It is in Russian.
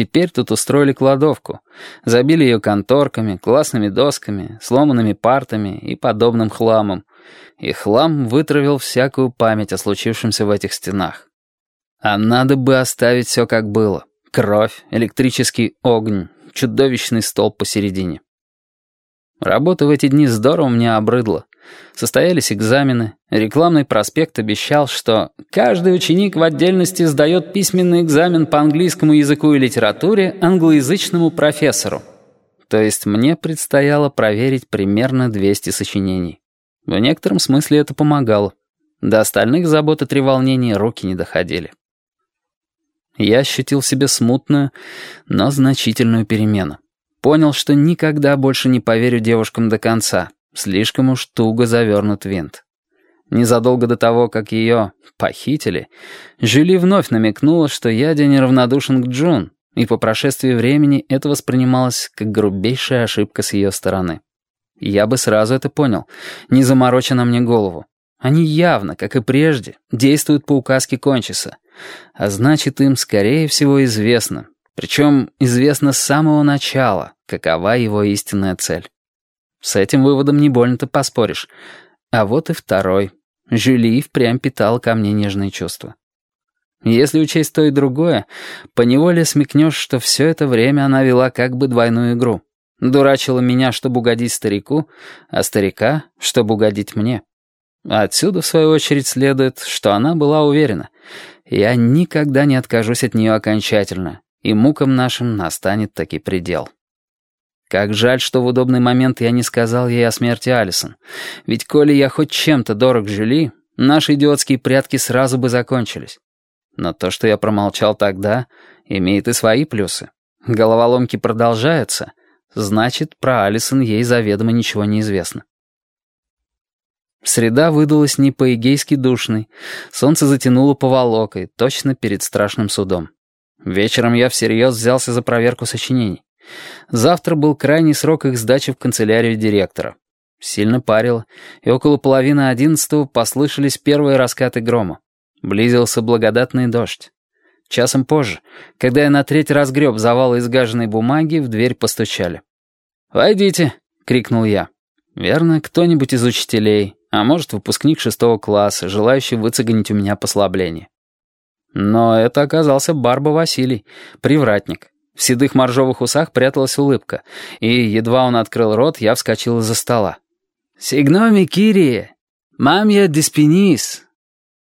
Теперь тут устроили кладовку. Забили ее конторками, классными досками, сломанными партами и подобным хламом. И хлам вытравил всякую память о случившемся в этих стенах. А надо бы оставить все как было. Кровь, электрический огонь, чудовищный столб посередине. Работа в эти дни здорово мне обрыдла. Состоялись экзамены. Рекламный проспект обещал, что каждый ученик в отдельности сдает письменный экзамен по английскому языку и литературе англоязычному профессору. То есть мне предстояло проверить примерно 200 сочинений. В некотором смысле это помогало. До остальных забот и треволнений руки не доходили. Я ощутил в себе смутную, но значительную перемену. Понял, что никогда больше не поверю девушкам до конца. Слишком уж туго завернут винт. Незадолго до того, как ее похитили, Жюли вновь намекнула, что я неравнодушен к Джун, и по прошествии времени это воспринималось как грубейшая ошибка с ее стороны. Я бы сразу это понял, не замороча на мне голову. Они явно, как и прежде, действуют по указке Кончиса, а значит, им, скорее всего, известно, причем известно с самого начала, какова его истинная цель. С этим выводом не больно-то поспоришь. А вот и второй. Жюли впрямь питал ко мне нежные чувства. Если учесть то и другое, поневоле смекнешь, что все это время она вела как бы двойную игру. Дурачила меня, чтобы угодить старику, а старика, чтобы угодить мне. Отсюда, в свою очередь, следует, что она была уверена. Я никогда не откажусь от нее окончательно, и мукам нашим настанет таки предел. Как жаль, что в удобный момент я не сказал ей о смерти Алисон. Ведь коли я хоть чем-то дорог Жюли, наши идиотские прятки сразу бы закончились. Но то, что я промолчал тогда, имеет и свои плюсы. Головоломки продолжаются, значит, про Алисон ей заведомо ничего не известно. Среда выдалась не по-эгейски душной. Солнце затянуло поволокой, точно перед страшным судом. Вечером я всерьез взялся за проверку сочинений. Завтра был крайний срок их сдачи в канцелярию директора. Сильно парило, и около половины одиннадцатого послышались первые раскаты грома. Близился благодатный дождь. Часом позже, когда я на треть разгреб завалы изгаженной бумаги, в дверь постучали. «Войдите!» — крикнул я. «Верно, кто-нибудь из учителей, а может, выпускник шестого класса, желающий выцегонить у меня послабление». Но это оказался Барба Василий, привратник. В седых моржовых усах пряталась улыбка, и, едва он открыл рот, я вскочил из-за стола. «Сигноми, Кирия! Мамья диспенис!»